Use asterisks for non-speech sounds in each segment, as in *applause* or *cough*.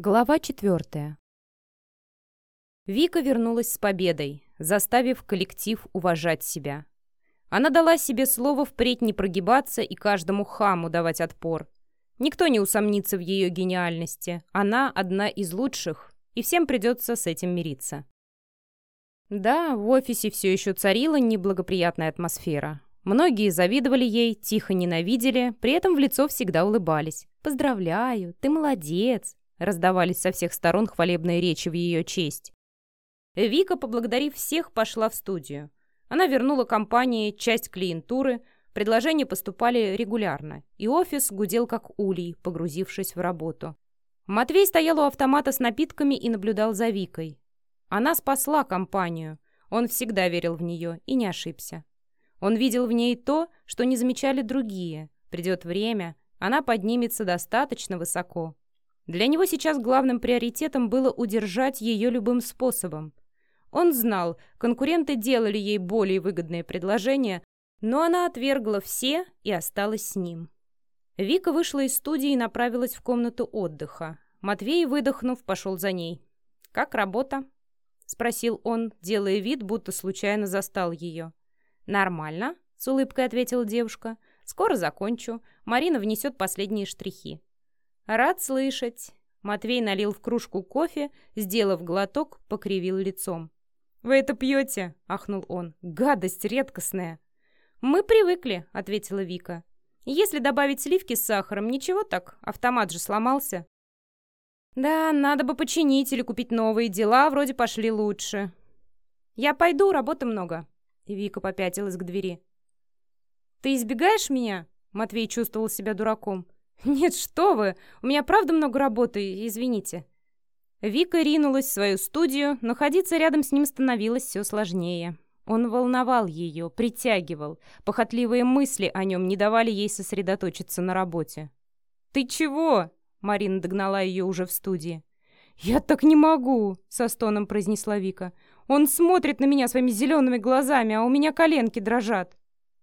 Глава четвертая. Вика вернулась с победой, заставив коллектив уважать себя. Она дала себе слово впредь не прогибаться и каждому хаму давать отпор. Никто не усомнится в ее гениальности. Она одна из лучших, и всем придется с этим мириться. Да, в офисе все еще царила неблагоприятная атмосфера. Многие завидовали ей, тихо ненавидели, при этом в лицо всегда улыбались. «Поздравляю, ты молодец, Раздавались со всех сторон хвалебные речи в ее честь. Вика, поблагодарив всех, пошла в студию. Она вернула компании часть клиентуры, предложения поступали регулярно, и офис гудел как улей, погрузившись в работу. Матвей стоял у автомата с напитками и наблюдал за Викой. Она спасла компанию. Он всегда верил в нее и не ошибся. Он видел в ней то, что не замечали другие. Придет время, она поднимется достаточно высоко, для него сейчас главным приоритетом было удержать ее любым способом. Он знал, конкуренты делали ей более выгодные предложения, но она отвергла все и осталась с ним. Вика вышла из студии и направилась в комнату отдыха. Матвей, выдохнув, пошел за ней. «Как работа?» — спросил он, делая вид, будто случайно застал ее. «Нормально», — с улыбкой ответила девушка. «Скоро закончу. Марина внесет последние штрихи». «Рад слышать». Матвей налил в кружку кофе, сделав глоток, покривил лицом. «Вы это пьете?» — ахнул он. «Гадость редкостная». «Мы привыкли», — ответила Вика. «Если добавить сливки с сахаром, ничего так, автомат же сломался». «Да, надо бы починить или купить новые, дела вроде пошли лучше». «Я пойду, работы много», — Вика попятилась к двери. «Ты избегаешь меня?» — Матвей чувствовал себя дураком. *laughs* «Нет, что вы! У меня правда много работы, извините». Вика ринулась в свою студию, но ходиться рядом с ним становилось все сложнее. Он волновал ее, притягивал. Похотливые мысли о нем не давали ей сосредоточиться на работе. «Ты чего?» — Марина догнала ее уже в студии. «Я так не могу!» — со стоном произнесла Вика. «Он смотрит на меня своими зелеными глазами, а у меня коленки дрожат».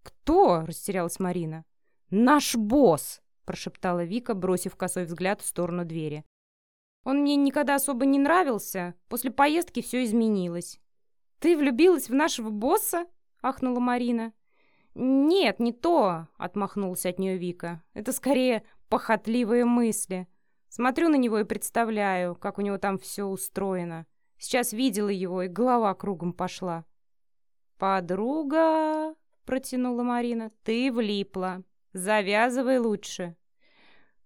«Кто?» — растерялась Марина. «Наш босс!» Прошептала Вика, бросив косой взгляд в сторону двери. «Он мне никогда особо не нравился. После поездки все изменилось». «Ты влюбилась в нашего босса?» — ахнула Марина. «Нет, не то», — отмахнулся от нее Вика. «Это скорее похотливые мысли. Смотрю на него и представляю, как у него там все устроено. Сейчас видела его, и голова кругом пошла». «Подруга», — протянула Марина, — «ты влипла. Завязывай лучше».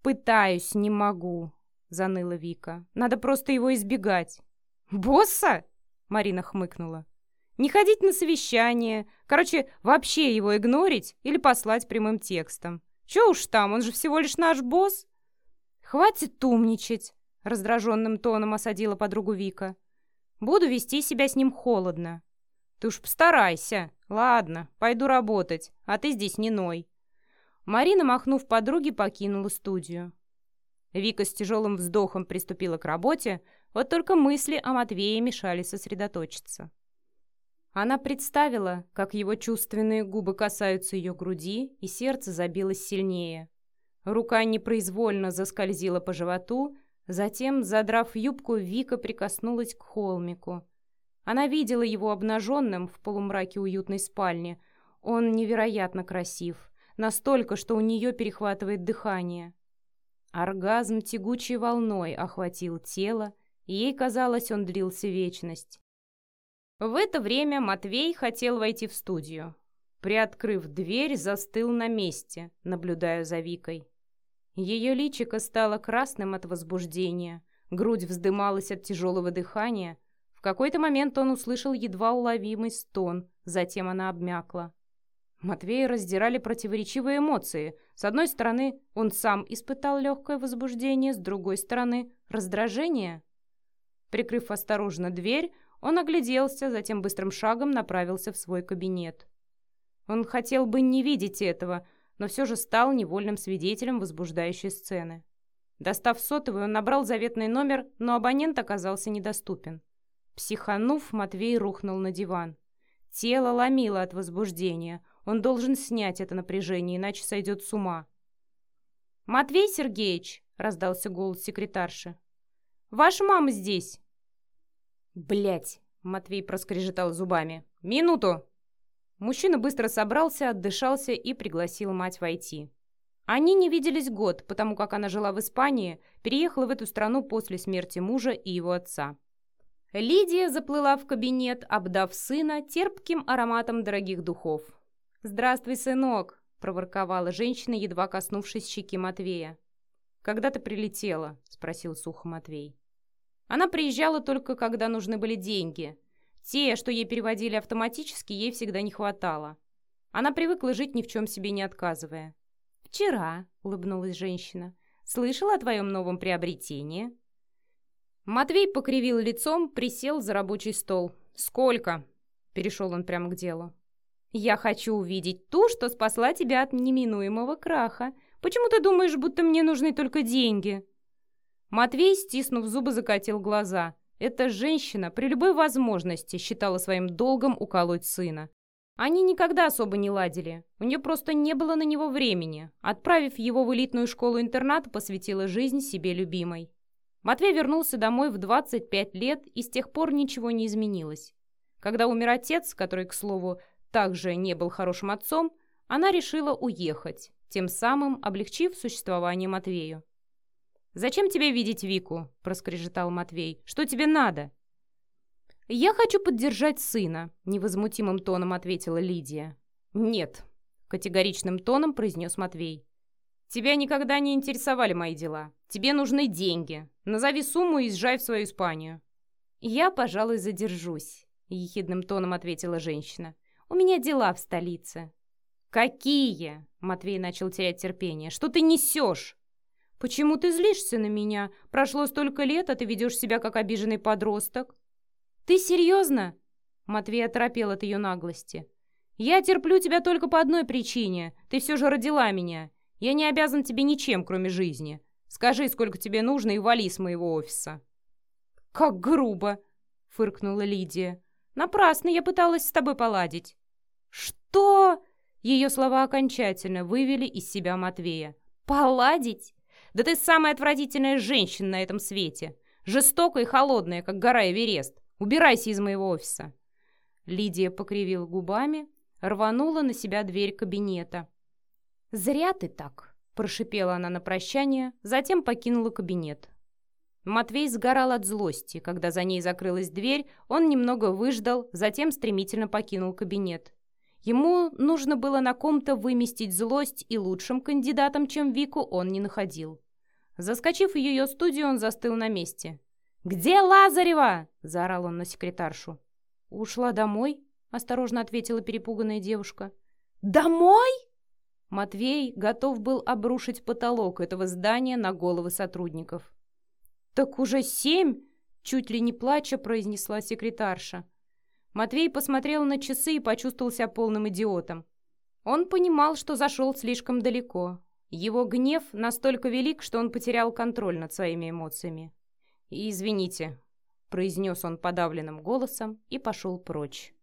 «Пытаюсь, не могу», — заныла Вика. «Надо просто его избегать». «Босса?» — Марина хмыкнула. «Не ходить на совещание. Короче, вообще его игнорить или послать прямым текстом. Че уж там, он же всего лишь наш босс». «Хватит умничать», — раздраженным тоном осадила подругу Вика. «Буду вести себя с ним холодно». «Ты уж постарайся. Ладно, пойду работать, а ты здесь не ной». Марина, махнув подруге, покинула студию. Вика с тяжелым вздохом приступила к работе, вот только мысли о Матвее мешали сосредоточиться. Она представила, как его чувственные губы касаются ее груди, и сердце забилось сильнее. Рука непроизвольно заскользила по животу, затем, задрав юбку, Вика прикоснулась к холмику. Она видела его обнаженным в полумраке уютной спальни. Он невероятно красив. Настолько, что у нее перехватывает дыхание. Оргазм тягучей волной охватил тело, и ей казалось, он длился вечность. В это время Матвей хотел войти в студию. Приоткрыв дверь, застыл на месте, наблюдая за Викой. Ее личико стало красным от возбуждения, грудь вздымалась от тяжелого дыхания. В какой-то момент он услышал едва уловимый стон, затем она обмякла. Матвея раздирали противоречивые эмоции. С одной стороны, он сам испытал легкое возбуждение, с другой стороны — раздражение. Прикрыв осторожно дверь, он огляделся, затем быстрым шагом направился в свой кабинет. Он хотел бы не видеть этого, но все же стал невольным свидетелем возбуждающей сцены. Достав сотовый, он набрал заветный номер, но абонент оказался недоступен. Психанув, Матвей рухнул на диван. Тело ломило от возбуждения. Он должен снять это напряжение, иначе сойдет с ума. «Матвей Сергеевич!» — раздался голос секретарши. Ваша мама здесь!» Блять! Матвей проскрежетал зубами. «Минуту!» Мужчина быстро собрался, отдышался и пригласил мать войти. Они не виделись год, потому как она жила в Испании, переехала в эту страну после смерти мужа и его отца. Лидия заплыла в кабинет, обдав сына терпким ароматом дорогих духов. «Здравствуй, сынок!» – проворковала женщина, едва коснувшись щеки Матвея. «Когда ты прилетела?» – спросил сухо Матвей. Она приезжала только, когда нужны были деньги. Те, что ей переводили автоматически, ей всегда не хватало. Она привыкла жить ни в чем себе не отказывая. «Вчера», — улыбнулась женщина, — «слышала о твоем новом приобретении?» Матвей покривил лицом, присел за рабочий стол. «Сколько?» — перешел он прямо к делу. «Я хочу увидеть ту, что спасла тебя от неминуемого краха. Почему ты думаешь, будто мне нужны только деньги?» Матвей, стиснув зубы, закатил глаза. Эта женщина при любой возможности считала своим долгом уколоть сына. Они никогда особо не ладили. У нее просто не было на него времени. Отправив его в элитную школу-интернат, посвятила жизнь себе любимой. Матвей вернулся домой в 25 лет, и с тех пор ничего не изменилось. Когда умер отец, который, к слову, также не был хорошим отцом, она решила уехать, тем самым облегчив существование Матвею. «Зачем тебе видеть Вику?» – проскрежетал Матвей. «Что тебе надо?» «Я хочу поддержать сына», – невозмутимым тоном ответила Лидия. «Нет», – категоричным тоном произнес Матвей. «Тебя никогда не интересовали мои дела. Тебе нужны деньги. Назови сумму и езжай в свою Испанию». «Я, пожалуй, задержусь», – ехидным тоном ответила женщина. «У меня дела в столице». «Какие?» – Матвей начал терять терпение. «Что ты несешь?» «Почему ты злишься на меня? Прошло столько лет, а ты ведешь себя как обиженный подросток». «Ты серьезно?» Матвей оторопел от ее наглости. «Я терплю тебя только по одной причине. Ты все же родила меня. Я не обязан тебе ничем, кроме жизни. Скажи, сколько тебе нужно, и вали с моего офиса». «Как грубо!» — фыркнула Лидия. «Напрасно я пыталась с тобой поладить». «Что?» Ее слова окончательно вывели из себя Матвея. «Поладить? Да ты самая отвратительная женщина на этом свете. Жестокая и холодная, как гора Эверест. Убирайся из моего офиса». Лидия покривила губами, рванула на себя дверь кабинета. «Зря ты так», – прошипела она на прощание, затем покинула кабинет. Матвей сгорал от злости. Когда за ней закрылась дверь, он немного выждал, затем стремительно покинул кабинет. Ему нужно было на ком-то выместить злость, и лучшим кандидатом, чем Вику, он не находил. Заскочив в ее студию, он застыл на месте. «Где Лазарева?» – заорал он на секретаршу. «Ушла домой?» – осторожно ответила перепуганная девушка. «Домой?» Матвей готов был обрушить потолок этого здания на головы сотрудников. «Так уже семь!» – чуть ли не плача произнесла секретарша. Матвей посмотрел на часы и почувствовал себя полным идиотом. Он понимал, что зашел слишком далеко. Его гнев настолько велик, что он потерял контроль над своими эмоциями. «Извините», — произнес он подавленным голосом и пошел прочь.